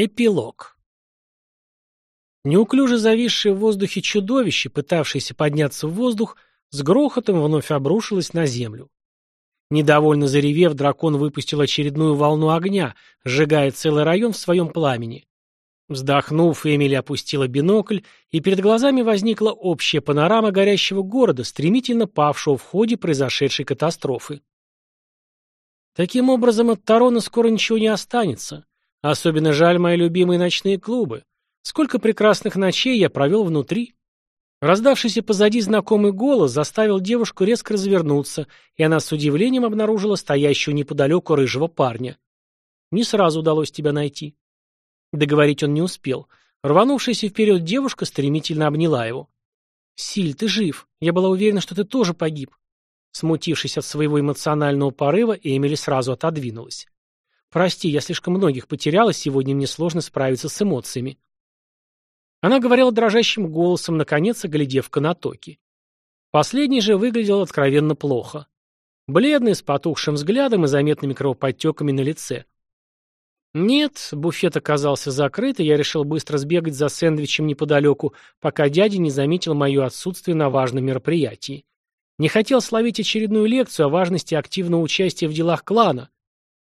Эпилог. Неуклюже зависшее в воздухе чудовище, пытавшееся подняться в воздух, с грохотом вновь обрушилось на землю. Недовольно заревев, дракон выпустил очередную волну огня, сжигая целый район в своем пламени. Вздохнув, Эмили опустила бинокль, и перед глазами возникла общая панорама горящего города, стремительно павшего в ходе произошедшей катастрофы. Таким образом, от Тарона скоро ничего не останется. Особенно жаль мои любимые ночные клубы. Сколько прекрасных ночей я провел внутри. Раздавшийся позади знакомый голос заставил девушку резко развернуться, и она с удивлением обнаружила стоящего неподалеку рыжего парня. Не сразу удалось тебя найти. Договорить он не успел. Рванувшаяся вперед девушка стремительно обняла его. «Силь, ты жив. Я была уверена, что ты тоже погиб». Смутившись от своего эмоционального порыва, Эмили сразу отодвинулась. «Прости, я слишком многих потеряла, сегодня мне сложно справиться с эмоциями». Она говорила дрожащим голосом, наконец оглядев канатоки. Последний же выглядел откровенно плохо. Бледный, с потухшим взглядом и заметными кровоподтеками на лице. Нет, буфет оказался закрыт, и я решил быстро сбегать за сэндвичем неподалеку, пока дядя не заметил мое отсутствие на важном мероприятии. Не хотел словить очередную лекцию о важности активного участия в делах клана,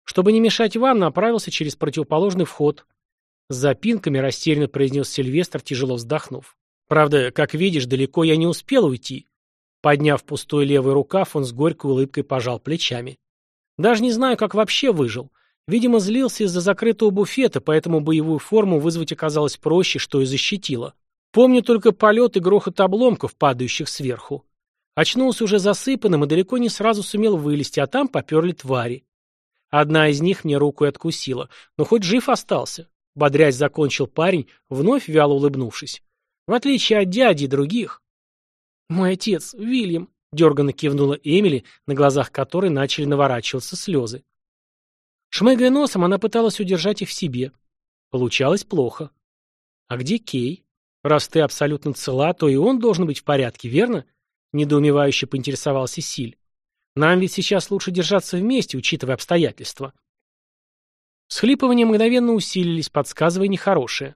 чтобы не мешать вам, направился через противоположный вход. С запинками растерянно произнес Сильвестр, тяжело вздохнув. Правда, как видишь, далеко я не успел уйти. Подняв пустой левый рукав, он с горькой улыбкой пожал плечами. Даже не знаю, как вообще выжил. Видимо, злился из-за закрытого буфета, поэтому боевую форму вызвать оказалось проще, что и защитило. Помню только полет и грохот обломков, падающих сверху. Очнулся уже засыпанным и далеко не сразу сумел вылезти, а там поперли твари. Одна из них мне руку и откусила. Но хоть жив остался. Бодрясь закончил парень, вновь вяло улыбнувшись. В отличие от дяди и других. «Мой отец, Вильям», — дерганно кивнула Эмили, на глазах которой начали наворачиваться слезы. Шмыгая носом, она пыталась удержать их в себе. Получалось плохо. «А где Кей? Раз ты абсолютно цела, то и он должен быть в порядке, верно?» — недоумевающе поинтересовался Силь. Нам ведь сейчас лучше держаться вместе, учитывая обстоятельства. Схлипывания мгновенно усилились, подсказывая нехорошее.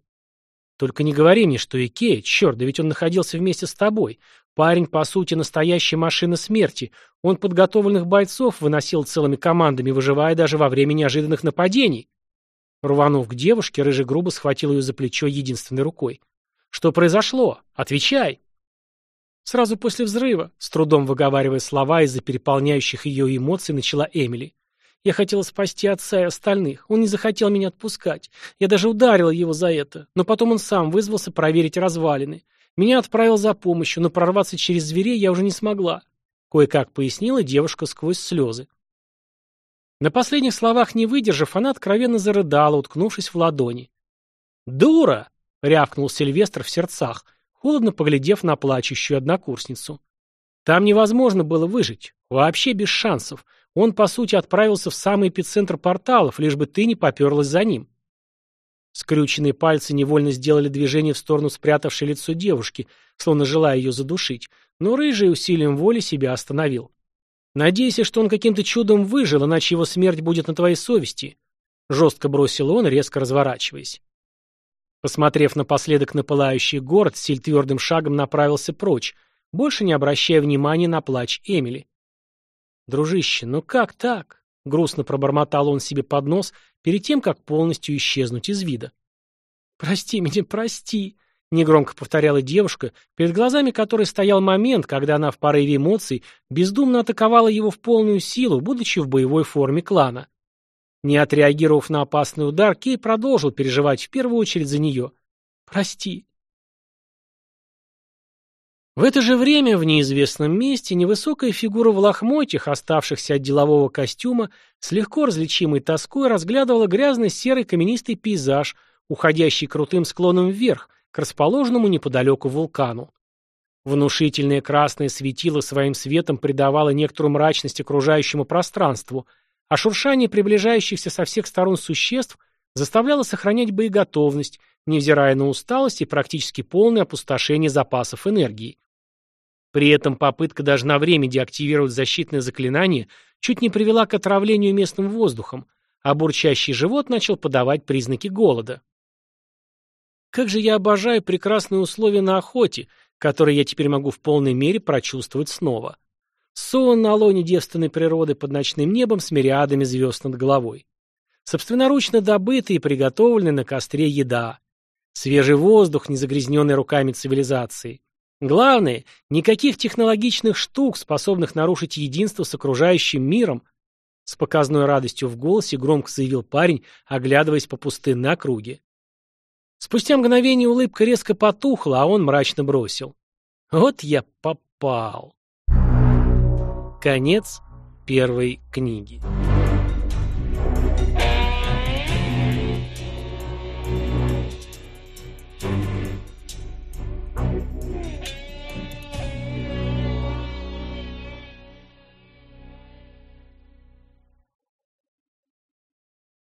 Только не говори мне, что Икея, черт, да ведь он находился вместе с тобой. Парень, по сути, настоящая машина смерти. Он подготовленных бойцов выносил целыми командами, выживая даже во время неожиданных нападений. Рванув к девушке, Рыжий грубо схватил ее за плечо единственной рукой. «Что произошло? Отвечай!» Сразу после взрыва, с трудом выговаривая слова из-за переполняющих ее эмоций, начала Эмили. Я хотела спасти отца и остальных. Он не захотел меня отпускать. Я даже ударила его за это. Но потом он сам вызвался проверить развалины. Меня отправил за помощью, но прорваться через зверей я уже не смогла. Кое-как пояснила девушка сквозь слезы. На последних словах не выдержав, она откровенно зарыдала, уткнувшись в ладони. «Дура!» — рявкнул Сильвестр в сердцах — холодно поглядев на плачущую однокурсницу. Там невозможно было выжить. Вообще без шансов. Он, по сути, отправился в самый эпицентр порталов, лишь бы ты не поперлась за ним. Скрюченные пальцы невольно сделали движение в сторону спрятавшей лицо девушки, словно желая ее задушить, но рыжий усилием воли себя остановил. «Надейся, что он каким-то чудом выжил, иначе его смерть будет на твоей совести», — жестко бросил он, резко разворачиваясь. Посмотрев напоследок на пылающий город, Силь твердым шагом направился прочь, больше не обращая внимания на плач Эмили. «Дружище, ну как так?» — грустно пробормотал он себе под нос перед тем, как полностью исчезнуть из вида. «Прости меня, прости!» — негромко повторяла девушка, перед глазами которой стоял момент, когда она в порыве эмоций бездумно атаковала его в полную силу, будучи в боевой форме клана. Не отреагировав на опасный удар, Кей продолжил переживать в первую очередь за нее. «Прости». В это же время в неизвестном месте невысокая фигура в лохмотьях, оставшихся от делового костюма, с легко различимой тоской разглядывала грязный серый каменистый пейзаж, уходящий крутым склоном вверх, к расположенному неподалеку вулкану. Внушительное красное светило своим светом придавало некоторую мрачность окружающему пространству – а шуршание приближающихся со всех сторон существ заставляло сохранять боеготовность, невзирая на усталость и практически полное опустошение запасов энергии. При этом попытка даже на время деактивировать защитное заклинание чуть не привела к отравлению местным воздухом, а бурчащий живот начал подавать признаки голода. Как же я обожаю прекрасные условия на охоте, которые я теперь могу в полной мере прочувствовать снова. Сон на лоне девственной природы под ночным небом с мириадами звезд над головой. Собственноручно добытая и приготовленная на костре еда. Свежий воздух, не загрязненный руками цивилизации. Главное, никаких технологичных штук, способных нарушить единство с окружающим миром, с показной радостью в голосе громко заявил парень, оглядываясь по пустынной округе. Спустя мгновение улыбка резко потухла, а он мрачно бросил. «Вот я попал». Конец первой книги.